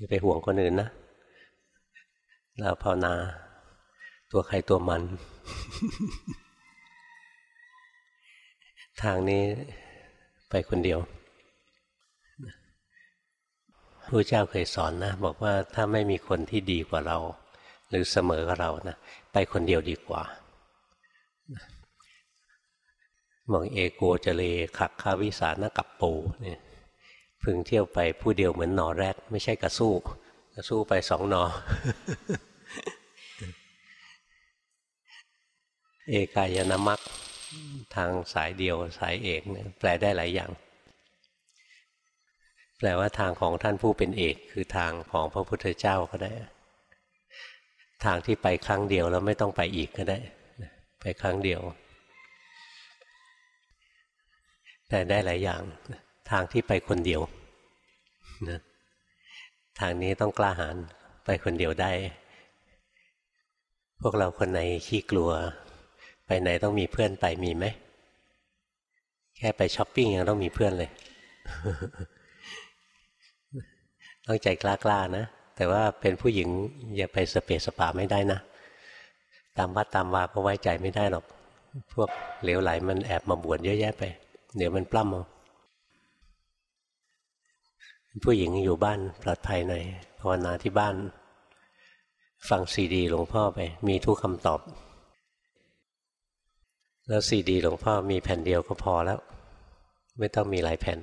อย่าไปห่วงคนอื่นนะเราภาวนา ตัวใครตัวมัน ทางนี้ไปคนเดียวพระเจ้าเคยสอนนะ บอกว่าถ้าไม่มีคนที่ดีกว่าเรา หรือเสมอกับเรานะไปคนเดียวดีกว่าบอกเอโกเจเลขักคาวิสานกับปูเนี่ย พึงเที่ยวไปผู้เดียวเหมือนหนอแรด ไม่ใช่กระสู้กระสู้ไปสองหนอ เอกายนามัคทางสายเดียวสายเอกเนี่ยแปลได้หลายอย่าง แปลว่าทางของท่านผู้เป็นเอก คือทางของพระพุทธเจ้าก็ได้ ทางที่ไปครั้งเดียวแล้วไม่ต้องไปอีกก็ได้ ไปครั้งเดียว แปลได้หลายอย่าง ทางที่ไปคนเดียวนะทางนี้ต้องกล้าหาญไปคนเดียวได้ พวกเราคนไหนขี้กลัว ไปไหนต้องมีเพื่อนไปมีไหม แค่ไปช้อปปิ้งยังต้องมีเพื่อนเลย ต้องใจกล้าๆนะ แต่ว่าเป็นผู้หญิงอย่าไปสเปสปาไม่ได้นะ ตามวัดตามวาก็ไว้ใจไม่ได้หรอก พวกเหลวไหลมันแอบมาบวชเยอะแยะไป เดี๋ยวมันปล้ำเอา ผู้หญิงอยู่บ้านปลอดภัยหน่อยภาวนาที่บ้าน ฟังซีดีหลวงพ่อไป มีทุกคำตอบ แล้วซีดีหลวงพ่อมีแผ่นเดียวก็พอแล้ว ไม่ต้องมีหลายแผ่น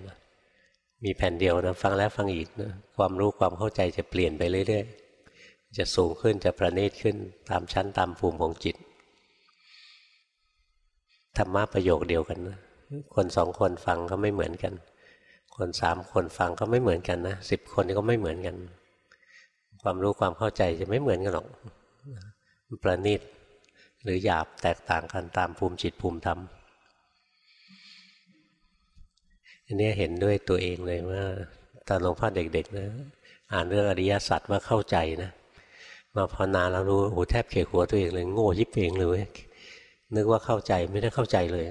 มีแผ่นเดียวนะฟังแล้วฟังอีกนะความรู้ความเข้าใจจะเปลี่ยนไปเรื่อยๆ จะสูงขึ้นจะประณีตขึ้นตามชั้นตามภูมิของจิตธรรมะประโยคเดียวกันนะคนสองคนฟังก็ไม่เหมือนกัน คนสามคนฟังก็ไม่เหมือนกันนะสิบคนก็ไม่เหมือนกัน ความรู้ความเข้าใจจะไม่เหมือนกันหรอกประณีตหรือหยาบแตกต่างกันตามภูมิจิตภูมิธรรมอันนี้เห็นด้วยตัวเองเลยว่าตอนหลวงพ่อเด็กๆนะอ่านเรื่องอริยสัจว่าเข้าใจนะมาพอนานเรารู้โอ้แทบเขหัวตัวเองเลย โง่ยิบเองเลยนึกว่าเข้าใจไม่ได้เข้าใจเลย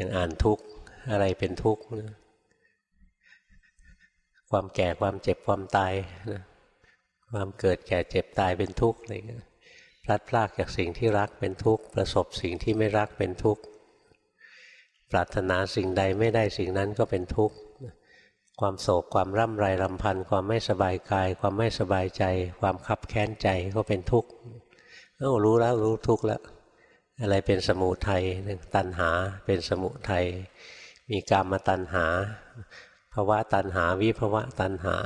ยังอ่านทุกข์อะไรเป็นทุกข์นะความแก่ความเจ็บความตายนะความเกิดแก่เจ็บตายเป็นทุกข์อะไรเงี้ยพลัดพรากจากสิ่งที่รักเป็นทุกข์ประสบสิ่งที่ไม่รักเป็นทุกข์ปรารถนาสิ่งใดไม่ได้สิ่งนั้นก็เป็นทุกข์ความโศกความร่ำไรรำพันความไม่สบายกาย ความไม่สบายใจ ความคับแค้นใจก็เป็นทุกข์เออรู้แล้วรู้ทุกข์แล้ว อะไรเป็นสมุทัยตัณหาเป็นสมุทัยมีกรรมตัณหาภาวะตัณหาวิภาวะตัณหา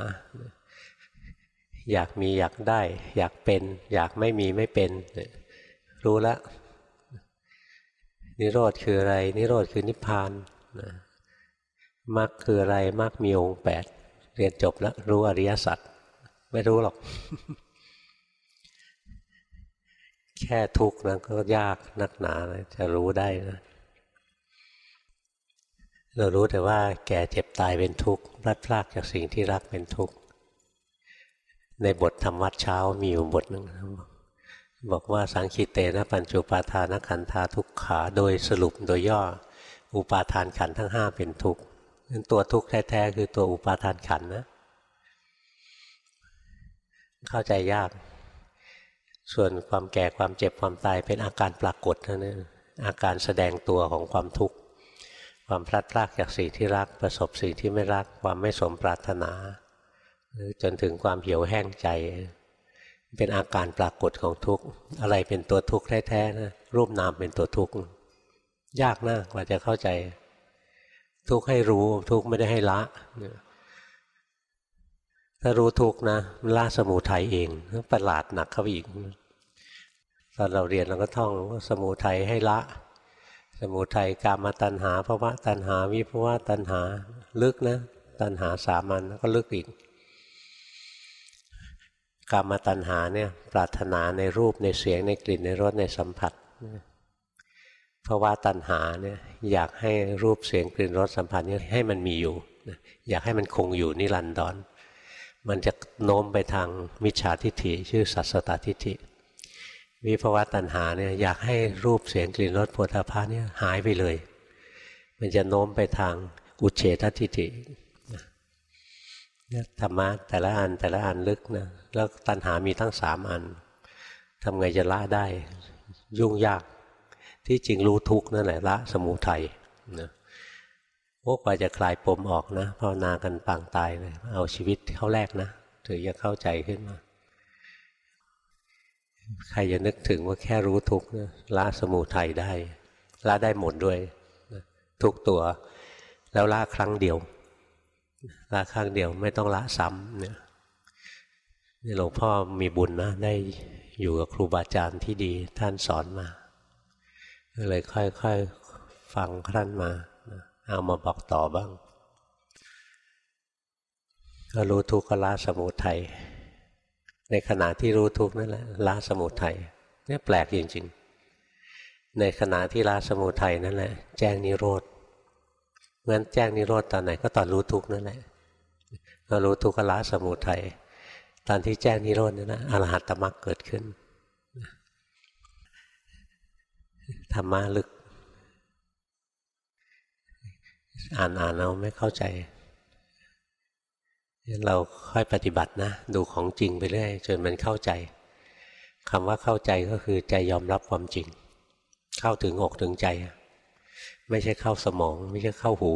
อยากมีอยากได้ อยากเป็น อยากไม่มีไม่เป็น รู้แล้วนิโรธคืออะไร นิโรธคือนิพพานมรรคคืออะไรมรรคมีองค์แปดเรียนจบแล้วรู้อริยสัจไม่รู้หรอก แค่ทุกข์นะก็ยากนักหนาเลยจะรู้ได้นะเรารู้แต่ว่าแก่เจ็บตายเป็นทุกข์รัดพลากจากสิ่งที่รักเป็นทุกข์ ในบทธรรมวัดเช้ามีอยู่บทหนึ่งบอกว่าสังคิเตนะปัญจุปาทานขันธาทุกขาโดยสรุปโดยย่อ อุปาทานขันทั้งห้าเป็นทุกข์ตัวทุกข์แท้ๆคือตัวอุปาทานขันนะ เข้าใจยาก ส่วนความแก่ความเจ็บความตายเป็นอาการปรากฏเท่านั้นอาการแสดงตัวของความทุกข์ความพลัดพรากจากสิ่งที่รักประสบสิ่งที่ไม่รักความไม่สมปรารถนา หรือจนถึงความเหี่ยวแห้งใจ เป็นอาการปรากฏของทุกข์อะไรเป็นตัวทุกข์แท้ๆนะรูปนามเป็นตัวทุกข์ยากนะกว่าจะเข้าใจ ทุกข์ให้รู้ทุกข์ไม่ได้ให้ละ ถ้ารู้ทุกนะละสมุทัยเองประหลาดหนักเข้าไปอีก ตอนเราเรียนเราก็ท่องว่าสมุทัยให้ละ สมุทัยกามาตัณหาภาวะตัณหาวิภาวะตัณหาลึกนะ ตัณหาสามัญก็ลึกอีกกามาตัณหาเนี่ยปรารถนาในรูปในเสียงในกลิ่นในรสในสัมผัสเพราะว่าตัณหาเนี่ยอยากให้รูปเสียงกลิ่นรสสัมผัสนี้ให้มันมีอยู่ อยากให้มันคงอยู่นิรันดร มันจะโน้มไปทางมิจฉาทิฏฐิ ชื่อสัสตตทิฏฐิวิภวะตัณหาเนี่ยอยากให้รูปเสียงกลิ่นรสผลิตภัณฑ์เนี่ยหายไปเลย มันจะโน้มไปทางอุเฉททิฏฐิธรรมะแต่ละอันแต่ละอันลึกนะแล้วตัณหามีตั้งสามอันทำไงจะละได้ ยุ่งยากที่จริงรู้ทุกนั่นแหละละสมุทัยนะ พวกว่าจะคลายปมออกนะภาวนากันปางตายเลย เอาชีวิตเข้าแรกนะถึงจะเข้าใจขึ้นมา ใครจะนึกถึงว่าแค่รู้ทุกนะละสมุทัยได้ละได้หมดด้วยทุกตัว แล้วละครั้งเดียวละครั้งเดียวไม่ต้องละซ้ำเนี่ยหลวงพ่อมีบุญนะ ได้อยู่กับครูบาอาจารย์ที่ดีท่านสอนมาเลยค่อยๆฟังท่านมา เอามาบอกต่อบ้างก็รู้ทุกข์ก็ละสมุทัยในขณะที่รู้ทุกข์นั่นแหละละสมุทัยนี่แปลกจริงๆ ในขณะที่ละสมุทัยนั่นแหละ แจ้งนิโรธงั้นแจ้งนิโรธตอนไหนก็ตอนรู้ทุกข์นั่นแหละก็รู้ทุกขละสมุทัยตอนที่แจ้งนิโรธนั่นนะอรหัตตมรรคเกิดขึ้นธรรมะลึก อ่านอ่านเราไม่เข้าใจเราค่อยปฏิบัตินะ ดูของจริงไปเรื่อยจนมันเข้าใจคำว่าเข้าใจก็คือใจยอมรับความจริง เข้าถึงอกถึงใจ ไม่ใช่เข้าสมอง ไม่ใช่เข้าหู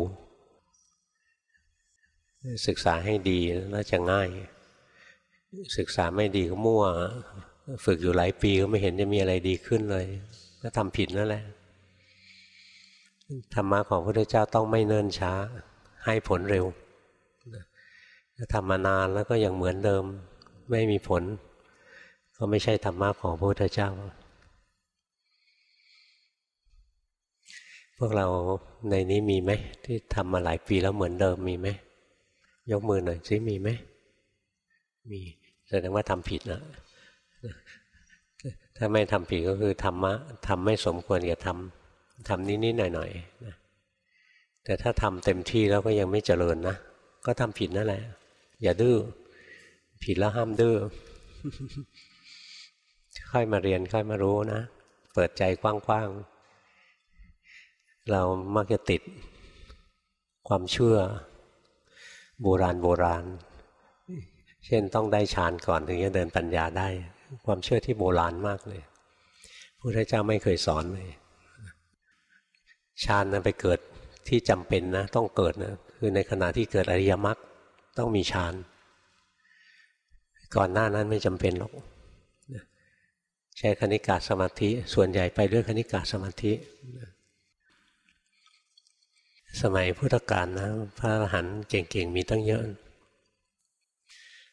ศึกษาให้ดีแล้วจะง่าย ศึกษาไม่ดีก็มั่ว ฝึกอยู่หลายปีก็ไม่เห็นจะมีอะไรดีขึ้นเลย ก็ทำผิดนั่นแหละ ธรรมะของพระพุทธเจ้าต้องไม่เนิ่นช้า ให้ผลเร็วทำมานานแล้วก็ยังเหมือนเดิมไม่มีผล ก็ไม่ใช่ธรรมะของพระพุทธเจ้า พวกเราในนี้มีไหมที่ทำมาหลายปีแล้วเหมือนเดิมมีไหมยกมือหน่อยซิมีไหมมีแสดงว่าทำผิดนะถ้าไม่ทำผิดก็คือธรรมะทำไม่สมควรอย่าทำ ทำนิดๆหน่อยๆนะแต่ถ้าทำเต็มที่แล้วก็ยังไม่เจริญนะ ก็ทำผิดนั่นแหละ อย่าดื้อ ผิดแล้วห้ามดื้อ ค่อยมาเรียนค่อยมารู้นะ เปิดใจกว้างๆ เรามักจะติดความเชื่อ โบราณโบราณ เช่นต้องได้ฌานก่อนถึงจะเดินปัญญาได้ ความเชื่อที่โบราณมากเลยพระพุทธเจ้าไม่เคยสอนเลย ฌานนั้นไปเกิดที่จำเป็นนะ ต้องเกิดนะคือในขณะที่เกิดอริยมรรคต้องมีฌานก่อนหน้านั้นไม่จำเป็นหรอกใช้คณิกาสมาธิ ส่วนใหญ่ไปด้วยคณิกาสมาธิ สมัยพุทธกาลนะ พระอรหันต์เก่งๆ มีตั้งเยอะ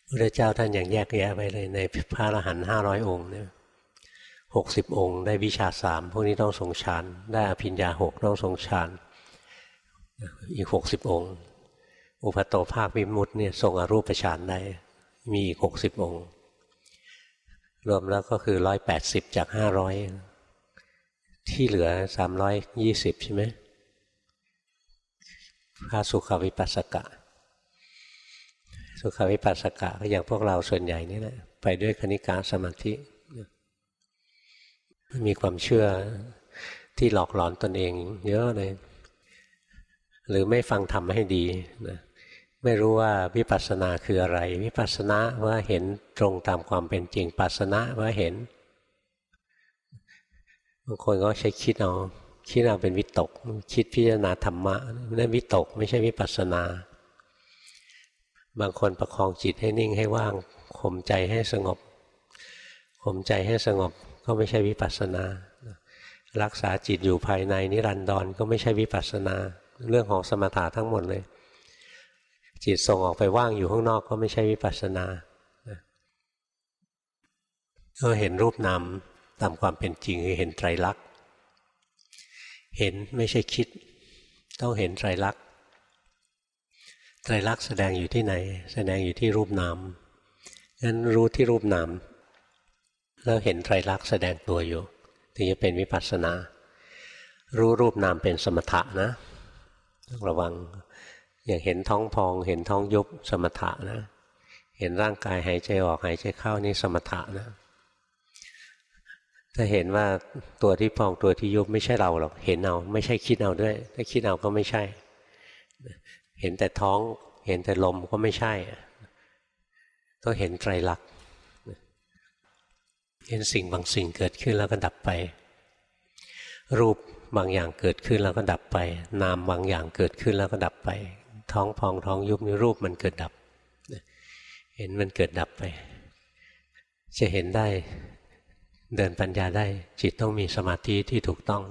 พระเจ้าท่านอย่างแยกแยะไปเลยในพระอรหันต์ห้าร้อยองค์เนี่ย หกสิบองค์ ได้วิชาสามพวกนี้ต้องทรงฌานได้อภิญญาหกต้องทรงฌานอีกหกสิบองค์ อุปโตภาควิมุตเนี่ยทรงอรูปฌานได้มีอีกหกสิบองค์ รวมแล้วก็คือร้อยแปดสิบจากห้าร้อยที่เหลือสามร้อยยี่สิบใช่ไหมพระสุขวิปัสสกะ สุขวิปัสสกะก็อย่างพวกเราส่วนใหญ่นี่แหละไปด้วยคณิกาสมาธิ มีความเชื่อที่หลอกหลอนตนเอง เยอะเลย หรือไม่ฟังธรรมให้ดีนะไม่รู้ว่าวิปัสสนาคืออะไร วิปัสสนาว่าเห็นตรงตามความเป็นจริงปัสสนาว่าเห็นบางคนก็ใช้คิดเอาคิดเอาเป็นวิตก คิดพิจารณาธรรมะนั่นวิตกไม่ใช่วิปัสนา บางคนประคองจิตให้นิ่งให้ว่างข่มใจให้สงบข่มใจให้สงบ ก็ไม่ใช่วิปัสนา รักษาจิตอยู่ภายในนิรันดรก็ไม่ใช่วิปัสนา เรื่องของสมถะทั้งหมดเลย จิตส่งออกไปว่างอยู่ข้างนอกก็ไม่ใช่วิปัสนาก็เห็นรูปนามตามความเป็นจริงคือเห็นไตรลักษณ์เห็นไม่ใช่คิด ต้องเห็นไตรลักษณ์ไตรลักษณ์แสดงอยู่ที่ไหน แสดงอยู่ที่รูปนามงั้นรู้ที่รูปนาม แล้วเห็นไตรลักษณ์แสดงตัวอยู่ ถึงจะเป็นวิปัสสนา รู้รูปนามเป็นสมถะนะต้องระวังอย่างเห็นท้องพอง เห็นท้องยุบสมถะนะ เห็นร่างกายหายใจออกหายใจเข้านี่สมถะนะ ถ้าเห็นว่าตัวที่พองตัวที่ยุบไม่ใช่เราหรอกเห็นเอาไม่ใช่คิดเอาด้วย ถ้าคิดเอาก็ไม่ใช่ เห็นแต่ท้อง เห็นแต่ลมก็ไม่ใช่ต้องเห็นไตรลักษณ์ เห็นสิ่งบางสิ่งเกิดขึ้นแล้วก็ดับไป รูปบางอย่างเกิดขึ้นแล้วก็ดับไป นามบางอย่างเกิดขึ้นแล้วก็ดับไป ท้องพองท้องยุบนี่รูปมันเกิดดับ เห็นมันเกิดดับไป จะเห็นได้เดินปัญญาได้จิตต้องมีสมาธิที่ถูกต้อง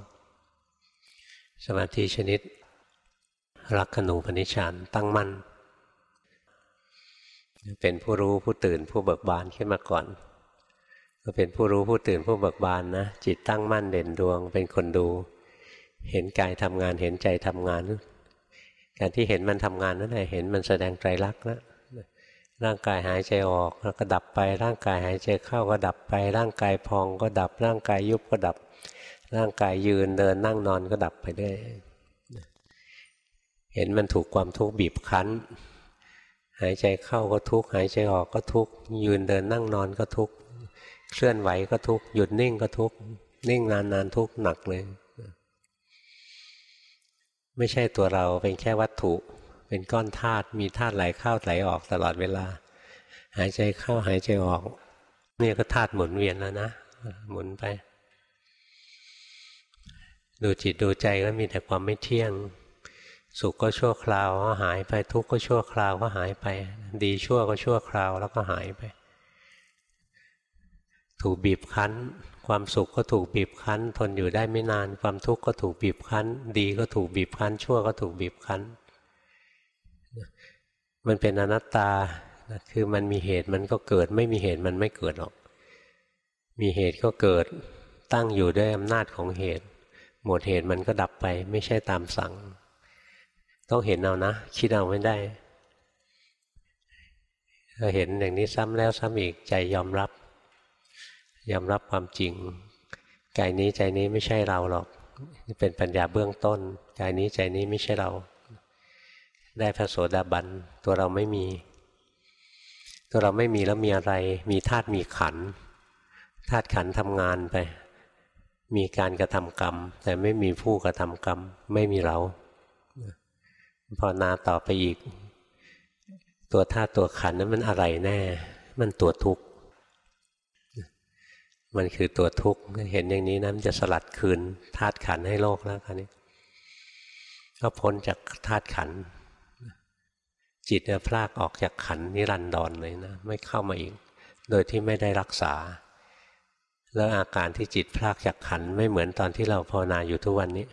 สมาธิชนิด รักขณูปนิชานตั้งมั่น เป็นผู้รู้ผู้ตื่นผู้เบิกบานขึ้นมาก่อน ก็เป็นผู้รู้ผู้ตื่นผู้เบิกบานนะจิตตั้งมั่นเด่นดวง เป็นคนดู เห็นกายทำงานเห็นใจทำงาน การที่เห็นมันทำงานนั่นแหละเห็นมันแสดงไตรลักษณ์แล้วร่างกายหายใจออกแล้วก็ดับไป ร่างกายหายใจเข้าก็ดับไป ร่างกายพองก็ดับ ร่างกายยุบก็ดับ ร่างกายยืนเดินนั่งนอนก็ดับไปได้เห็นมันถูกความทุกข์บีบคั้น หายใจเข้าก็ทุกข์หายใจออกก็ทุกข์ยืนเดินนั่งนอนก็ทุกข์ เคลื่อนไหวก็ทุกข์หยุดนิ่งก็ทุกข์นิ่งนานนานทุกข์หนักเลย ไม่ใช่ตัวเราเป็นแค่วัตถุ เป็นก้อนธาตุมีธาตุไหลเข้าไหลออกตลอดเวลา หายใจเข้าหายใจออกนี่ก็ธาตุหมุนเวียนแล้วนะหมุนไป ดูจิตดูใจก็มีแต่ความไม่เที่ยง สุขก็ชั่วคราวก็หายไปทุกข์ก็ชั่วคราวก็หายไป ดีชั่วก็ชั่วคราวแล้วก็หายไป ถูกบีบคั้น ความสุขก็ถูกบีบคั้น ทนอยู่ได้ไม่นาน ความทุกข์ก็ถูกบีบคั้น ดีก็ถูกบีบคั้น ชั่วก็ถูกบีบคั้น มันเป็นอนัตตาคือมันมีเหตุมันก็เกิด ไม่มีเหตุมันไม่เกิดหรอก มีเหตุก็เกิดตั้งอยู่ด้วยอำนาจของเหตุ หมดเหตุมันก็ดับไป ไม่ใช่ตามสั่ง ต้องเห็นเอานะ คิดเอาไม่ได้เราเห็นอย่างนี้ซ้ำแล้วซ้ำอีกใจยอมรับ ยอมรับความจริงกายนี้ใจนี้ไม่ใช่เราหรอกนี่เป็นปัญญาเบื้องต้นกายนี้ใจนี้ไม่ใช่เรา ได้พระโสดาบันตัวเราไม่มี ตัวเราไม่มีแล้วมีอะไร มีธาตุมีขันธาตุขันทำงานไป มีการกระทำกรรม แต่ไม่มีผู้กระทำกรรม ไม่มีเราพอนาต่อไปอีก ตัวธาตุตัวขันนั้นมันอะไรแน่ มันตัวทุกข์ มันคือตัวทุกข์เห็นอย่างนี้นะมันจะสลัดคืนธาตุขันให้โลกแล้วคราวนี้ ก็พ้นจากธาตุขัน จิตจะพลากออกจากขันนิรันดรเลยนะ ไม่เข้ามาอีก โดยที่ไม่ได้รักษา แล้วอาการที่จิตพลากจากขันไม่เหมือนตอนที่เราภาวนาอยู่ทุกวันนี้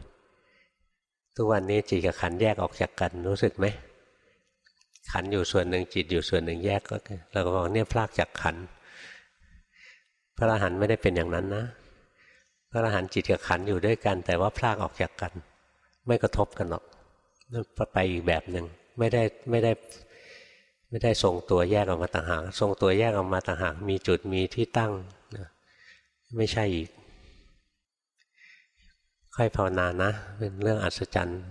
ทุกวันนี้จิตกับขันแยกออกจากกันรู้สึกไหมขันอยู่ส่วนหนึ่งจิตอยู่ส่วนหนึ่งแยกก็เราก็บอกเนี่ยพลากจากขัน ระอรหันต์ไม่ได้เป็นอย่างนั้นนะ พระอรหันต์จิตกับขันอยู่ด้วยกัน แต่ว่าพลากออกจากกัน ไม่กระทบกันหรอกไปอีกแบบหนึ่งไม่ได้ไม่ได้ไม่ได้ทรงตัวแยกออกมาต่างหากทรงตัวแยกออกมาต่างหากมีจุดมีที่ตั้งนะไม่ใช่อีก ค่อยภาวนานะ เป็นเรื่องอัศจรรย์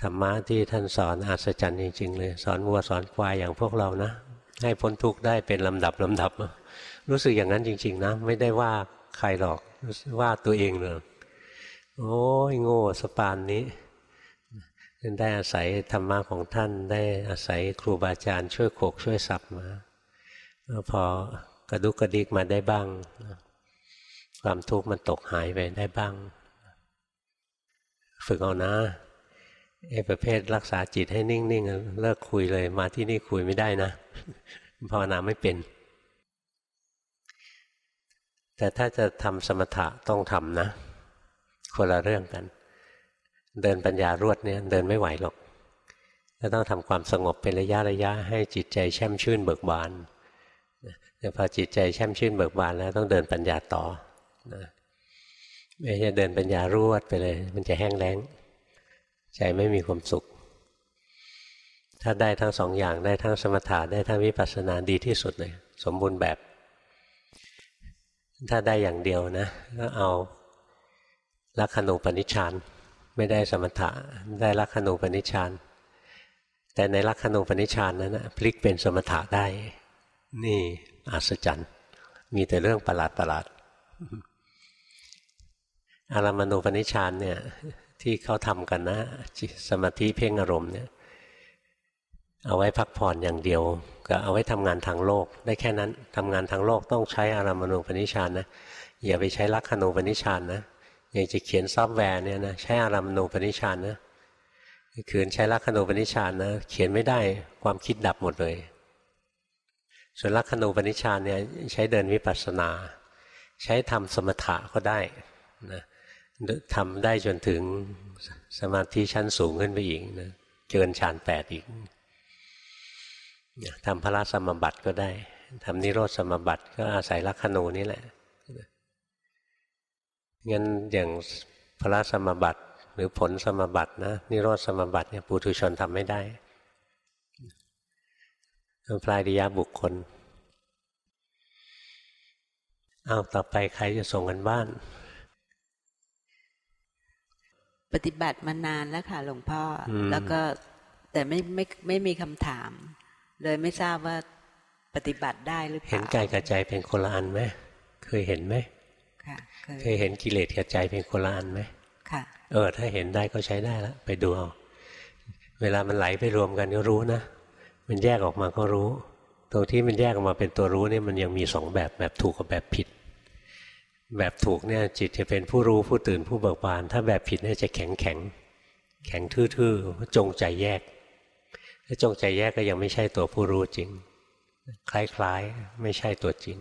ธรรมะที่ท่านสอนอัศจรรย์จริง ๆ เลย สอนวัวสอนควายอย่างพวกเรานะ ให้พ้นทุกข์ได้เป็นลำดับลำดับ รู้สึกอย่างนั้นจริง ๆ นะ ไม่ได้ว่าใครหรอกว่าตัวเองเลยโอ้ยโง่สปานนี้ได้อาศัยธรรมะของท่านได้อาศัยครูบาอาจารย์ช่วยโขกช่วยสับมาพอกระดุกกระดิกมาได้บ้าง ความทุกข์มันตกหายไปได้บ้าง ฝึกเอานะไอ้ประเภทรักษาจิตให้นิ่งๆเลิกคุยเลย มาที่นี่คุยไม่ได้นะภาวนาไม่เป็น แต่ถ้าจะทำสมถะต้องทำนะ คนละเรื่องกัน เดินปัญญารวดเนี่ยเดินไม่ไหวหรอกก็ต้องทำความสงบเป็นระยะระยะ ให้จิตใจแช่มชื่นเบิกบานแต่พอจิตใจแช่มชื่นเบิกบานแล้วต้องเดินปัญญาต่อนะไม่ใช่เดินปัญญารวดไปเลย มันจะแห้งแล้ง ใจไม่มีความสุข ถ้าได้ทั้งสองอย่างได้ทั้งสมถะได้ทั้งวิปัสสนาดีที่สุดเลย สมบูรณ์แบบ ถ้าได้อย่างเดียวนะก็เอาลักขณูปนิชฌานไม่ได้สมถะได้ลักขณูปนิชฌานแต่ในลักขณูปนิชฌานนั้นนะพลิกเป็นสมถะได้ นี่อัศจรรย์ มีแต่เรื่องประหลาดประหลาดอารามณูปนิชฌานเนี่ย ที่เขาทำกันนะสมาธิเพ่งอารมณ์เนี่ย เอาไว้พักผ่อนอย่างเดียวก็เอาไว้ทำงานทางโลก ได้แค่นั้นทำงานทางโลกต้องใช้อารามณูปนิชานนะอย่าไปใช้ลักขณูปนิชานนะอย่างจะเขียนซอฟต์แวร์เนี่ยนะใช้อารามณูปนิชานนะขืนใช้ลักขณูปนิชานนะเขียนไม่ได้ความคิดดับหมดเลย ส่วนลักขณูปนิชานเนี่ยใช้เดินวิปัสสนา ใช้ทำสมถะก็ได้นะทำได้จนถึงสมาธิชั้นสูงขึ้นไปอีกนะเกินฌานแปดอีก ทำพระสมบัติก็ได้ทำนิโรธสมบัติก็อาศัยลักขณูนี่แหละงั้นอย่างพระสมบัติหรือผลสมบัตินะนิโรธสมบัติเนี่ยปุถุชนทำไม่ได้พลายดิยาบุคคลเอาต่อไปใครจะส่งกันบ้าน ปฏิบัติมานานแล้วค่ะหลวงพ่อ แล้วก็แต่ไม่ไม่ไม่มีคำถาม เลยไม่ทราบว่าปฏิบัติได้หรือเปล่า เห็นกายกับใจเป็นคนละอันไหมเคยเห็นไหมค่ะเคยเห็นกิเลสกับใจเป็นคนละอันไหมค่ะเออ ถ้าเห็นได้ก็ใช้ได้แล้วไปดูเอา เวลามันไหลไปรวมกันก็รู้นะ มันแยกออกมาก็รู้ ตรงที่มันแยกออกมาเป็นตัวรู้นี่มันยังมีสองแบบแบบถูกกับแบบผิด แบบถูกเนี่ยจิตจะเป็นผู้รู้ผู้ตื่นผู้เบิกบาน ถ้าแบบผิดเนี่ยจะแข็งแข็งแข็งทื่อๆจงใจแยก ถ้าจงใจแยกก็ยังไม่ใช่ตัวผู้รู้จริง คล้ายๆ ไม่ใช่ตัวจริง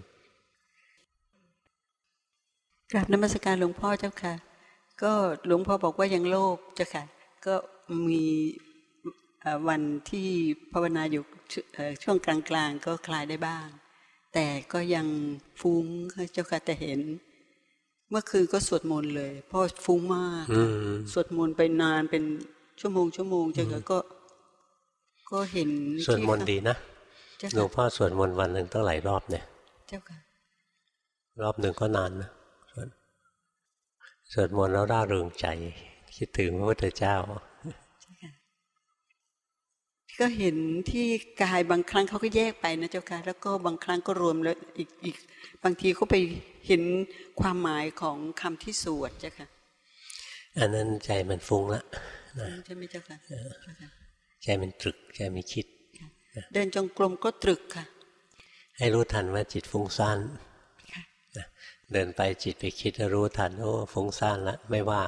กราบนมัสการหลวงพ่อเจ้าค่ะ ก็หลวงพ่อบอกว่ายังโลภเจ้าค่ะ ก็มีวันที่ภาวนาอยู่ช่วงกลางๆ ก็คลายได้บ้าง แต่ก็ยังฟุ้งเจ้าค่ะแต่เห็น เมื่อคืนก็สวดมนต์เลย เพราะฟุ้งมากสวดมนต์ไปนานเป็นชั่วโมงชั่วโมงเจ้าค่ะก็ ก็เห็นสวดมนต์ดีนะหลวงพ่อสวดมนต์วันหนึ่งตั้งหลายรอบเนี่ยเจ้าค่ะรอบหนึ่งก็นานนะสวดมนต์แล้วร่าเริงใจ คิดถึงพระพุทธเจ้าก็เห็นที่กายบางครั้งเขาก็แยกไปนะเจ้าค่ะ แล้วก็บางครั้งก็รวมแล้วอีกอีกบางทีเขาไปเห็นความหมายของคำที่สวดเจ้าค่ะ อันนั้นใจมันฟุ้งละใช่ไหมเจ้าค่ะ ใจมันตรึกใจมันคิด เดินจงกรมก็ตรึกค่ะ ให้รู้ทันว่าจิตฟุ้งซ่านเดินไปจิตไปคิดรู้ทันโอ้ฟุ้งซ่านละไม่ว่า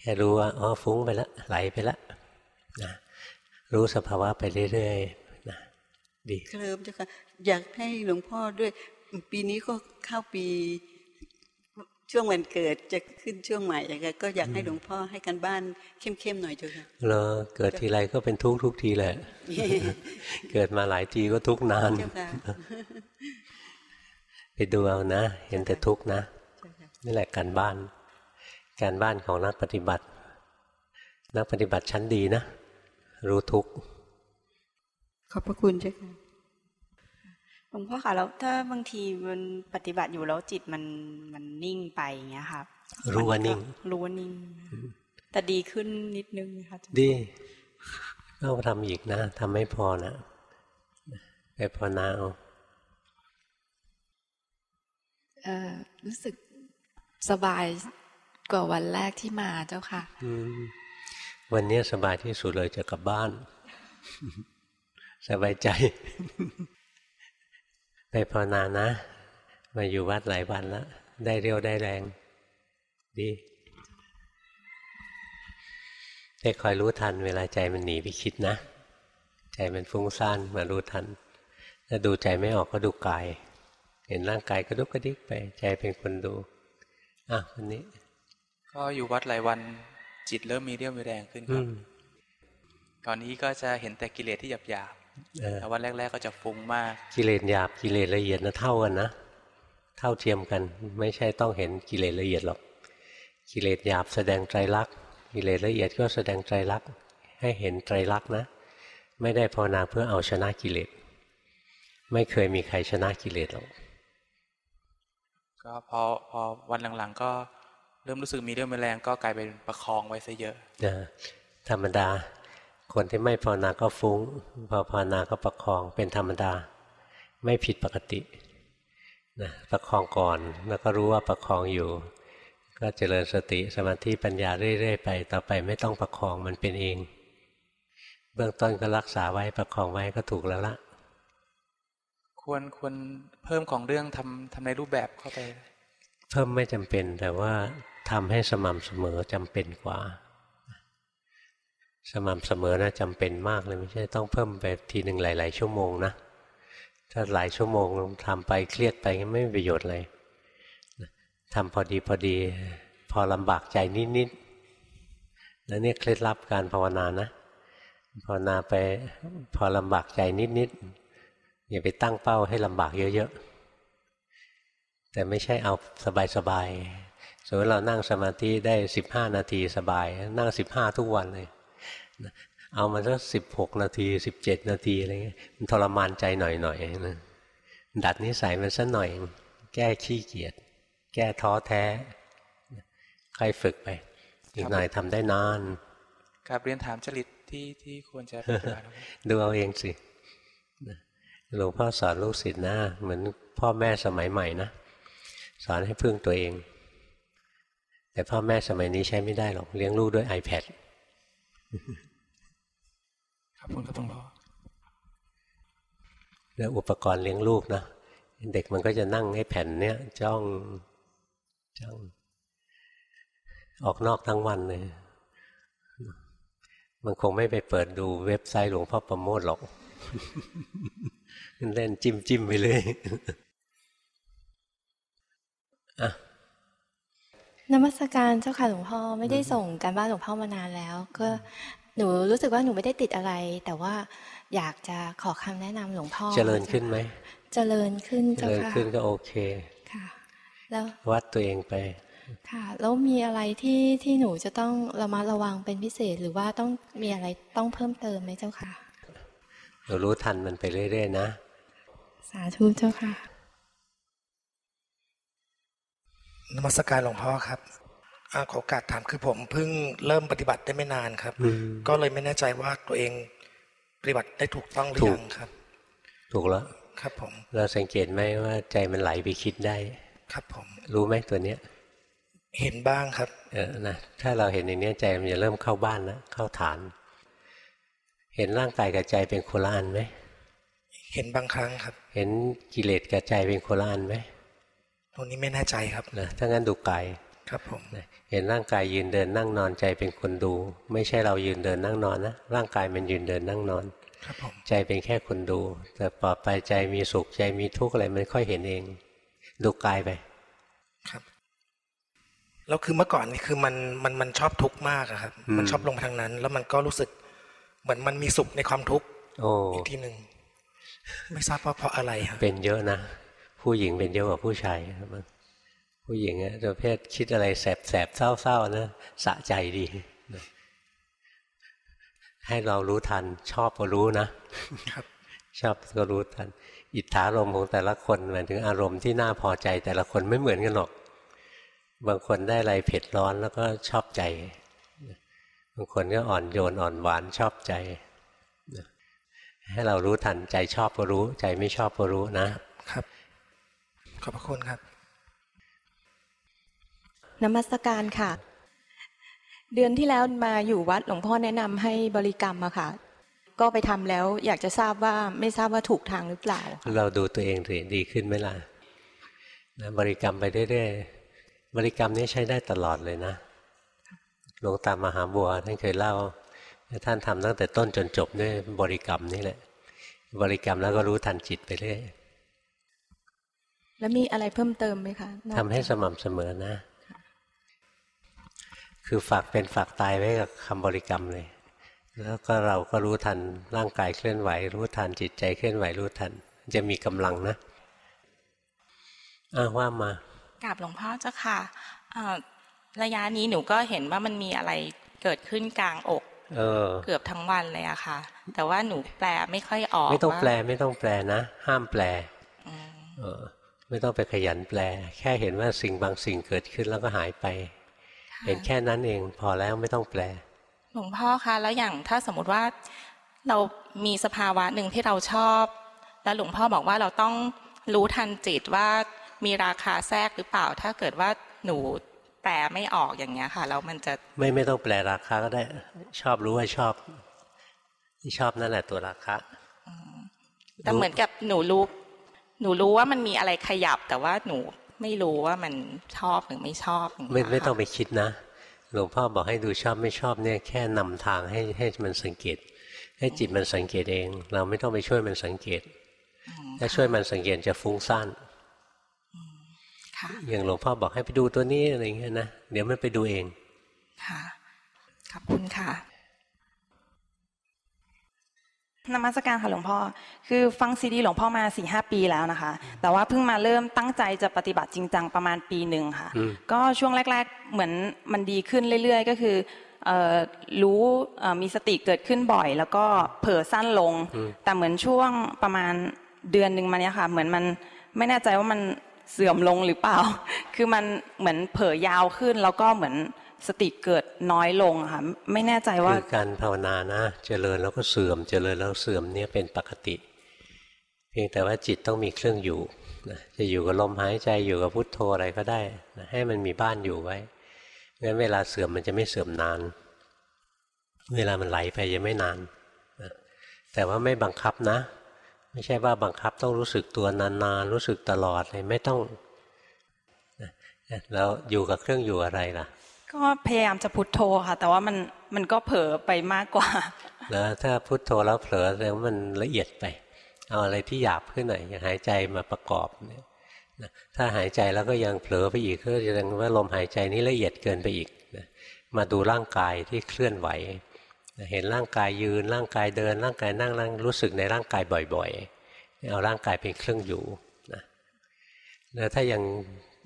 แค่รู้ว่าอ๋อฟุ้งไปแล้วไหลไปแล้วนะรู้สภาวะไปเรื่อยๆนะดีเคลิมจ้ะค่ะอยากให้หลวงพ่อด้วย ปีนี้ก็เข้าปี ช่วงวันเกิดจะขึ้นช่วงใหม่อย่างเงี้ยก็อยากให้หลวงพ่อให้กันบ้านเข้มๆหน่อยจ้ะค่ะเรอเกิดทีไรก็เป็นทุกทุกทีแหละ เกิดมาหลายทีก็ทุกนานไปดูเอานะ เห็นแต่ทุกนะนี่แหละการบ้าน การบ้านของนักปฏิบัติ นักปฏิบัติชั้นดีนะ รู้ทุกขอบพระคุณเจ้าค่ะห ลวงพ่อค่ะแล้วถ้าบางทีมันปฏิบัติอยู่แล้วจิตมันมันนิ่งไปอย่างเงี้ยครับ รู้ว่านิ่ง รู้ว่านิ่ง แต่ดีขึ้นนิดนึงค่ะดีก็ทำอีกนะทำไม่พอนะไปพอนาเอารู้สึกสบายกว่าวันแรกที่มาเจ้าค่ะวันนี้สบายที่สุดเลยจะกลับบ้าน สบายใจ ไปภาวนานะ มาอยู่วัดหลายวันแล้วได้เรียวได้แรง ดีได้คอยรู้ทัน เวลาใจมันหนีไปคิดนะ ใจมันฟุ้งซ่านมารู้ทัน ถ้าดูใจไม่ออกก็ดูกาย เห็นร่างกายกระดุกกระดิกไป ใจเป็นคนดูอะวันนี้ ก็อยู่วัดหลายวันจิตเริ่มมีเรี่ยวมีแรงขึ้นครับตอนนี้ก็จะเห็นแต่กิเลสที่หยาบหยาบ แต่วันแรก ๆ ก็จะฟุ้งมาก กิเลสหยาบกิเลสละเอียดนะเท่ากันนะ เท่าเทียมกัน ไม่ใช่ต้องเห็นกิเลสละเอียดหรอก กิเลสหยาบแสดงไตรลักษณ์ กิเลสละเอียดก็แสดงไตรลักษณ์ ให้เห็นไตรลักษณ์นะ ไม่ได้ภาวนาเพื่อเอาชนะกิเลส ไม่เคยมีใครชนะกิเลสหรอก ก็พอพอวันหลังๆ ก็เริ่มรู้สึกมีเรื่องแรงก็กลายเป็นประคองไว้ซะเยอะธรรมดา คนที่ไม่ภาวนาก็ฟุง้งพอภาวนาก็ประคองเป็นธรรมดา ไม่ผิดปกตินะประคองก่อนแล้วก็รู้ว่าประคองอยู่ ก็เจริญสติสมาธิปัญญาเรื่อยๆไป ต่อไปไม่ต้องประคองมันเป็นเอง เบื้องต้นก็รักษาไว้ประคองไว้ก็ถูกแล้วละควรควรเพิ่มของเรื่องทำทำในรูปแบบเข้าไป เพิ่มไม่จำเป็นแต่ว่าทำให้สม่ำเสมอจำเป็นกว่า สม่ำเสมอนะจำเป็นมากเลยไม่ใช่ต้องเพิ่มไปทีหนึ่งหลาย ๆ ชั่วโมงนะถ้าหลายชั่วโมงทำไปเครียดไปไม่มีประโยชน์เลยทำพอดีพอดี พอลำบากใจนิดๆแล้วนี่เคล็ดลับการภาวนานะภาวนาไปพอลำบากใจนิดๆอย่าไปตั้งเป้าให้ลำบากเยอะๆแต่ไม่ใช่เอาสบายๆสมมติเรานั่งสมาธิได้สิบห้านาทีสบาย นั่งสิบห้าทุกวันเลย เอามาสักสิบหกนาทีสิบเจ็ดนาทีอะไรเงี้ยมันทรมานใจหน่อยๆนะดัดนิสัยมันสักหน่อย แก้ขี้เกียจแก้ท้อแท้ค่อยฝึกไป อีกหน่อยทำได้นานการเรียนถามจริตที่ที่ควรจะปฏิบัติดูเอาเองสิหลวงพ่อสอนลูกศิษย์นะเหมือนพ่อแม่สมัยใหม่นะสอนให้พึ่งตัวเอง แต่พ่อแม่สมัยนี้ใช้ไม่ได้หรอกเลี้ยงลูกด้วย iPad ครับคุณครับหลวงพ่อแล้วอุปกรณ์เลี้ยงลูกนะเด็กมันก็จะนั่งให้แผ่นเนี้ยจ้องจ้องออกนอกทั้งวันเลย มันคงไม่ไปเปิดดูเว็บไซต์หลวงพ่อประโมทหรอกเล่นจิ้มจิ้มไปเลยอะนมัสการเจ้าค่ะหลวงพ่อไม่ได้ส่งการบ้านหลวงพ่อมานานแล้ว ก็ หนูรู้สึกว่าหนูไม่ได้ติดอะไร แต่ว่าอยากจะขอคำแนะนำหลวงพ่อ เจริญขึ้นไหม เจริญขึ้นเจริญขึ้นก็โอเค ค่ะ แล้ววัดตัวเองไป ค่ะ แล้วมีอะไรที่ที่หนูจะต้องระมัดระวังเป็นพิเศษ หรือว่าต้องมีอะไรต้องเพิ่มเติมไหมเจ้าค่ะ เรารู้ทันมันไปเรื่อยๆนะ สาธุเจ้าค่ะ นมัสการหลวงพ่อครับ ขอโอกาสถามคือผมเพิ่งเริ่มปฏิบัติได้ไม่นานครับ ก็เลยไม่แน่ใจว่าตัวเองปฏิบัติได้ถูกต้องหรือยังครับ ถูกแล้วครับผม เราสังเกตไหมว่าใจมันไหลไปคิดได้ ครับผม รู้ไหมตัวเนี้ย เห็นบ้างครับ เออนะถ้าเราเห็นอย่างนี้ใจมันจะเริ่มเข้าบ้านแล้วเข้าฐาน เห็นร่างกายกับใจเป็นโคละอันไหมเห็นบางครั้งครับ เห็นกิเลสกับใจเป็นโคละอันไหมตรงนี้ไม่แน่ใจครับนะถ้างั้นดูกาย ครับผมเห็นร่างกายยืนเดินนั่งนอนใจเป็นคนดู ไม่ใช่เรายืนเดินนั่งนอนนะร่างกายมันยืนเดินนั่งนอนใจเป็นแค่คนดู แต่ต่อไปใจมีสุขใจมีทุกข์อะไรมันค่อยเห็นเอง ดูกายไปครับแล้วคือเมื่อก่อนนี่คือมันมันมันชอบทุกข์มากครับ มันชอบลงทางนั้น แล้วมันก็รู้สึกเหมือนมันมีสุขในความทุกข์อีกทีหนึ่งไม่ทราบว่าเพราะอะไรครับเป็นเยอะนะผู้หญิงเป็นเยอะกว่าผู้ชายครับ ผู้หญิงอะประเภทคิดอะไรแสบแสบเศร้าเศร้านะสะใจดี ให้เรารู้ทัน ชอบก็รู้นะชอบก็รู้ทัน อิทธารมของแต่ละคนหมายถึงอารมณ์ที่น่าพอใจ แต่ละคนไม่เหมือนกันหรอก บางคนได้อะไรเผ็ดร้อนแล้วก็ชอบใจ บางคนก็อ่อนโยนอ่อนหวานชอบใจ ให้เรารู้ทันใจชอบก็รู้ ใจไม่ชอบก็รู้นะครับ ขอบพระคุณครับ นมัสการค่ะ เดือนที่แล้วมาอยู่วัดหลวงพ่อแนะนำให้บริกรรมอะค่ะ ก็ไปทำแล้วอยากจะทราบว่าไม่ทราบว่าถูกทางหรือเปล่า เราดูตัวเองสิดีขึ้นไหมล่ะนะบริกรรมไปเรื่อยๆบริกรรมนี้ใช้ได้ตลอดเลยนะหลวงตามหาบัวท่านเคยเล่า ท่านทำตั้งแต่ต้นจนจบด้วยบริกรรมนี่แหละ บริกรรมแล้วก็รู้ทันจิตไปเรื่อยแล้วมีอะไรเพิ่มเติมไหมคะทำให้สม่ำเสมอนะ คือฝากเป็นฝากตายไว้กับคำบริกรรมเลย แล้วก็เราก็รู้ทันร่างกายเคลื่อนไหว รู้ทันจิตใจเคลื่อนไหวรู้ทัน จะมีกำลังนะอ้าว่ามากราบหลวงพ่อเจ้าค่ะระยะนี้หนูก็เห็นว่ามันมีอะไรเกิดขึ้นกลางอกเออ เกือบทั้งวันเลยอะค่ะ แต่ว่าหนูแปลไม่ค่อยออก ไม่ต้องแปลไม่ต้องแปลนะ ห้ามแปลเออ ไม่ต้องไปขยันแปล แค่เห็นว่าสิ่งบางสิ่งเกิดขึ้นแล้วก็หายไป เห็นแค่นั้นเองพอแล้วไม่ต้องแปล หลวงพ่อคะแล้วอย่างถ้าสมมติว่าเรามีสภาวะหนึ่งที่เราชอบ แล้วหลวงพ่อบอกว่าเราต้องรู้ทันจิตว่ามีราคาแทรกหรือเปล่า ถ้าเกิดว่าหนูแปลไม่ออกอย่างเงี้ยค่ะแล้วมันจะไม่ไม่ต้องแปลราคาก็ได้ ชอบรู้ว่าชอบ ที่ชอบนั่นแหละตัวราคะแต่เหมือนกับหนูรู้หนูรู้ว่ามันมีอะไรขยับแต่ว่าหนู ไม่รู้ว่ามันชอบหรือไม่ชอบไม่ไม่ต้องไปคิดนะ หลวงพ่อบอกให้ดูชอบไม่ชอบเนี่ยแค่นำทางให้ให้มันสังเกต ให้จิตมันสังเกตเอง เราไม่ต้องไปช่วยมันสังเกต ถ้าช่วยมันสังเกตจะฟุ้งซ่านอย่างหลวงพ่อบอกให้ไปดูตัวนี้อะไรเงี้ยนะเดี๋ยวมันไปดูเองค่ะขอบคุณค่ะ นมัสการค่ะหลวงพ่อ คือฟังซีดีหลวงพ่อมาสี่ห้าปีแล้วนะคะ แต่ว่าเพิ่งมาเริ่มตั้งใจจะปฏิบัติจริงจังประมาณปีหนึ่งค่ะ ก็ช่วงแรก ๆ เหมือนมันดีขึ้นเรื่อย ๆ ก็คือรู้มีสติเกิดขึ้นบ่อย แล้วก็เผลอสั้นลง แต่เหมือนช่วงประมาณเดือนหนึ่งมาเนี้ยค่ะ เหมือนมันไม่แน่ใจว่ามันเสื่อมลงหรือเปล่า คือมันเหมือนเผลอยาวขึ้นแล้วก็เหมือน สติเกิดน้อยลงค่ะไม่แน่ใจว่าคือการภาวนานะ เจริญแล้วก็เสื่อม เจริญแล้วเสื่อมเนี่ยเป็นปกติ เพียงแต่ว่าจิตต้องมีเครื่องอยู่นะจะอยู่กับลมหายใจอยู่กับพุทโธอะไรก็ได้นะให้มันมีบ้านอยู่ไว้งั้นเวลาเสื่อมมันจะไม่เสื่อมนาน เวลามันไหลไปจะไม่นานนะแต่ว่าไม่บังคับนะ ไม่ใช่ว่าบังคับต้องรู้สึกตัวนานๆรู้สึกตลอดเลยไม่ต้องแล้วอยู่กับเครื่องอยู่อะไรล่ะ ก็พยายามจะพุทโธค่ะ แต่ว่ามันมันก็เผลอไปมากกว่าแล้วถ้าพุทโธแล้วเผลอแสดงว่ามันละเอียดไป เอาอะไรที่หยาบขึ้นหน่อยอย่างหายใจมาประกอบเนี่ยถ้าหายใจแล้วก็ยังเผลอไปอีกก็แสดงว่าลมหายใจนี้ละเอียดเกินไปอีกมาดูร่างกายที่เคลื่อนไหวเห็นร่างกายยืนร่างกายเดิน ร่างกายนั่งร่างรู้สึกในร่างกายบ่อยๆเอาร่างกายเป็นเครื่องอยู่นะแล้วถ้ายัง